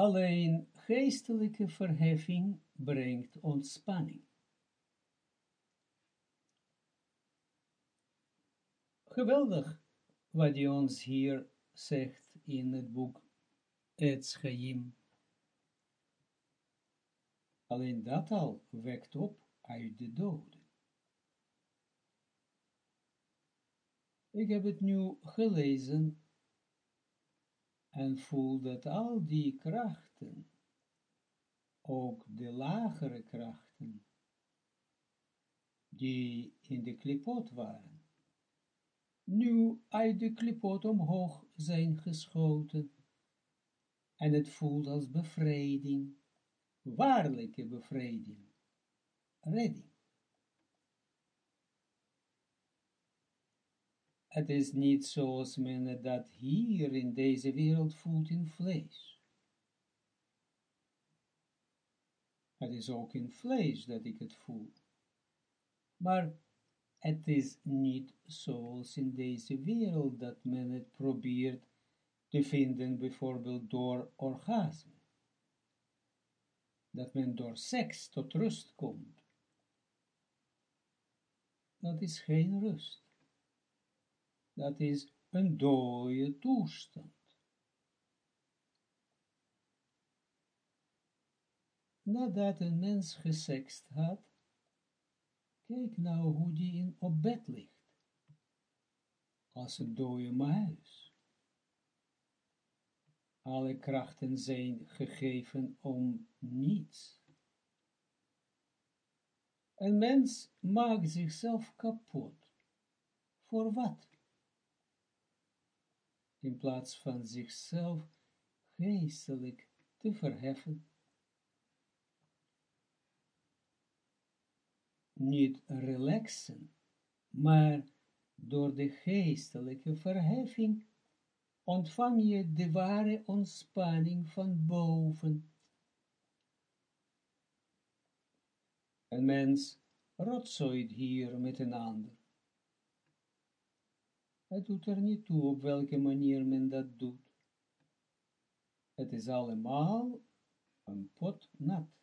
Alleen geestelijke verheffing brengt ontspanning. Geweldig wat hij ons hier zegt in het boek Het Chaim. Alleen dat al wekt op uit de doden. Ik heb het nu gelezen en voel dat al die krachten, ook de lagere krachten, die in de klipot waren, nu uit de klipot omhoog zijn geschoten, en het voelt als bevrijding, waarlijke bevrijding, redding. Het is niet zoals men dat hier in deze wereld voelt in vlees. Het is ook in vlees dat ik het voel. Maar het is niet zoals in deze wereld dat men het probeert te vinden, bijvoorbeeld door orgasme. Dat men door seks tot rust komt. Dat is geen rust dat is een dode toestand. Nadat een mens gesext had, kijk nou hoe die in op bed ligt, als een dode muis. Alle krachten zijn gegeven om niets. Een mens maakt zichzelf kapot. Voor wat? In plaats van zichzelf geestelijk te verheffen. Niet relaxen, maar door de geestelijke verheffing ontvang je de ware ontspanning van boven. Een mens rotzooit hier met een ander. Het doet er niet toe op welke manier men dat doet. Het is allemaal een pot nat.